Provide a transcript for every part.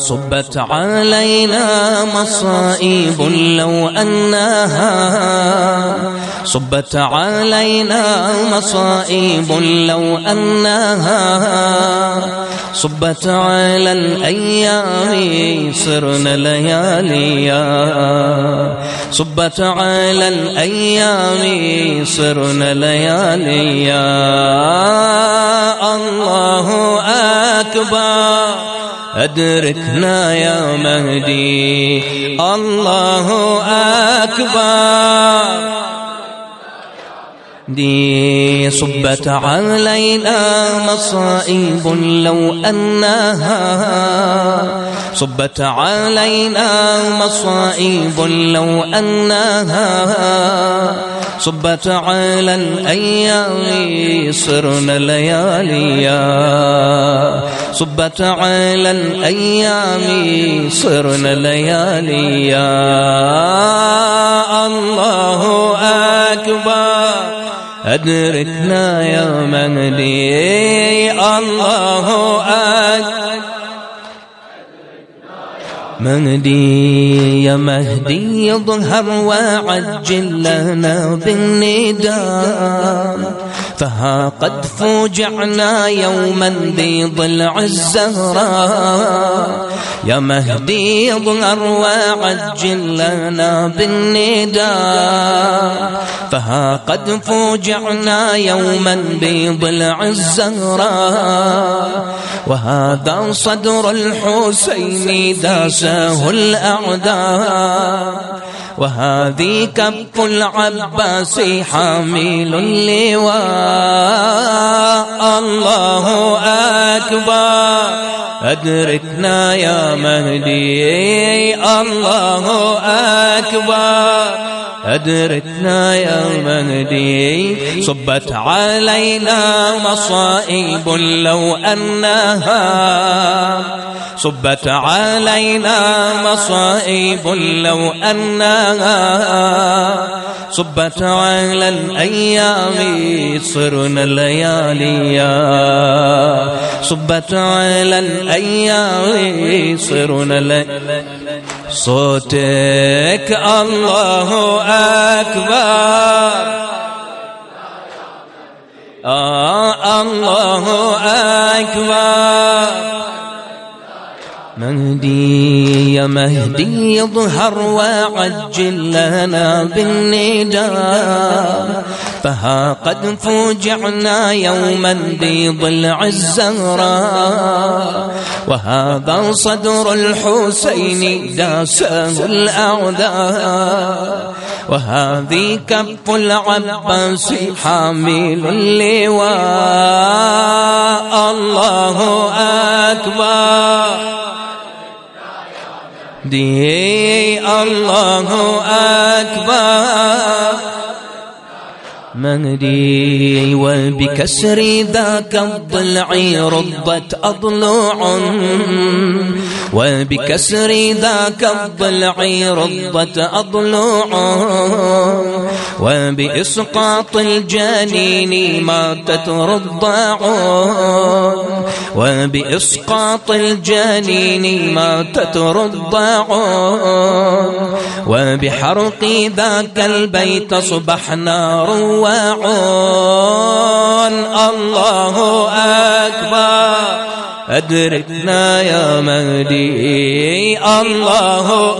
صبت علينا مصائب لو أنها صبت علينا مصائب لو أنها صبت على الأيام صرنا لياليا. صبت على الأيام صرنا لياليا. الله أكبر أدركنا يا مهدي الله أكبر دي صبت علينا مصائب لو أنها صبت علينا مصائب لو أنها صبت على الأيام صرنا لياليا. صبت على الأيام صرنا لياليا. الله أكبر. أدركنا يا مهدي الله أكبر. مهدي يا مهدي اظهر وعجل لنا بالنداء. فها قد فوجعنا يوما ذي ضلع الزهراء يا مهدي اظهر وعجل لنا بالنداء. فها قد فوجعنا يوما بضلع الزهراء وهذا صدر الحسين داسه الأعداء. وهذه كف العباس حامل اللواء الله أكبر. أدركنا يا مهدي. الله أكبر. أدركنا يا مهدي صبت علينا مصائب لو أنها. صبت علينا مصائب لو أنها. صبت على الأيام صرنا لياليا صبت على الأيام صرنا لياليا صوتك الله أكبر. آه الله أكبر. مهدي يا مهدي يظهر وعجل لنا بالنداء فها قد فوجعنا يوما بضلع الزهراء وهذا صدر الحسين داسه الأعداء وهذه كف العباس حامل اللواء. الله أكبر. دي الله أكبر. مهدي وبكسر ذاك الضلع رضت أضلوع وبكسر ذاك الضلع رضت أضلوع وبإسقاط الجنين ماتت رضاع. وبإسقاط الجنين ماتت رضاع. وبحرق ذاك البيت صبحنا رواعون الله أكبر. أدركنا يا مهدي. الله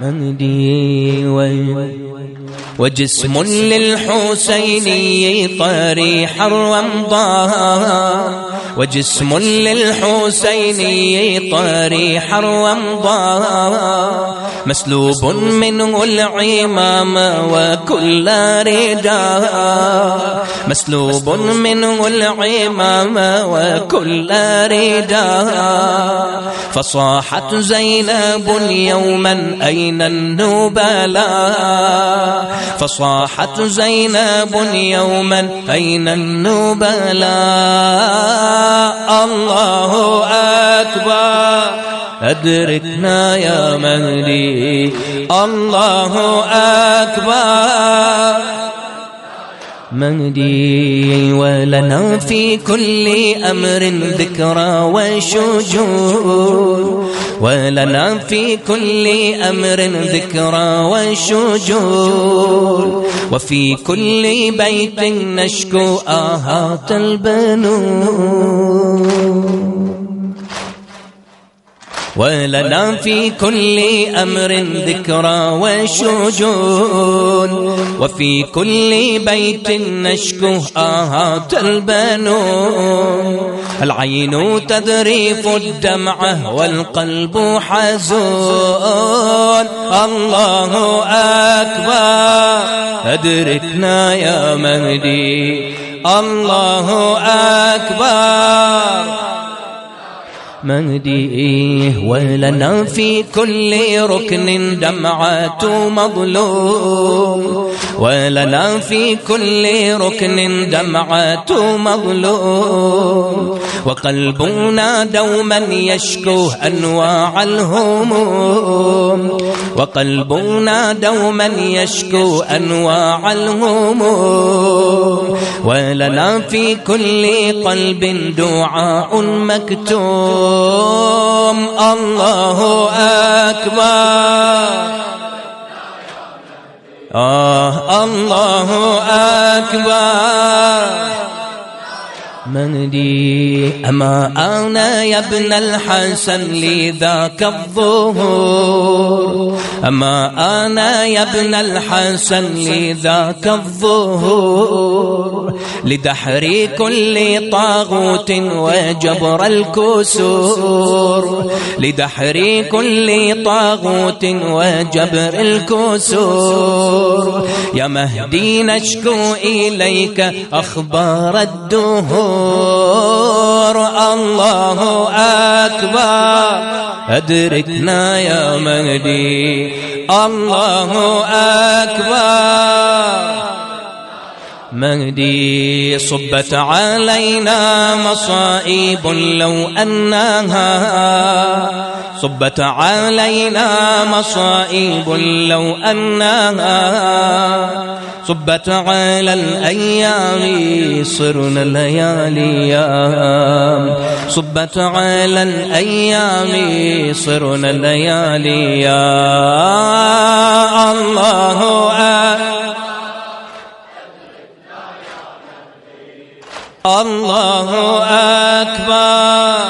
مهدي. وجسم للحسين طريحا وامضاها وجسم للحسين طريحا وامضاها مسلوب منه العمام وكل رداء مسلوب منه العمام وكل رداء فصاحت زينب يوما أين النبلاء؟ فصاحت زينب يوما أين النبلاء؟ الله أكبر. أدركنا يا مهدي. الله أكبر. مهدي ولنا في كل أمر ذكرى وشجون ولنا في كل أمر ذكرى وشجون وفي كل بيت نشكو آهات البنون. ولنا في كل أمر ذكرى وشجون. وفي كل بيت نشكو آهات البنون. العين تذريف الدمعة والقلب حزون. الله أكبر. أدركنا يا مهدي. الله أكبر. مهديه ولنا في كل ركن دمعة مظلوم. ولنا في كل ركن دمعة مظلوم. وقلبنا دوما يشكو أنواع الهموم. وقلبنا دوما يشكو أنواع الهموم. ولنا في كل قلب دعاء مكتوم. الله أكبر آه الله أكبر مهدي أما أنا يا ابن الحسن لذاك الظهور أما أنا يا ابن الحسن لذاك الظهور لدحر كل طاغوت وجبر الكسور. لدحر كل طاغوت وجبر الكسور. يا مهدي نشكو إليك أخبار الدهور. الله أكبر أدركنا يا مهدي. الله أكبر. مهدي صبت علينا مصائب لو أنها صبت علينا مصائب لو أنها صبت على الأيام صرنا ليالي صبت على الأيام صرنا ليالي الله الله أكبر.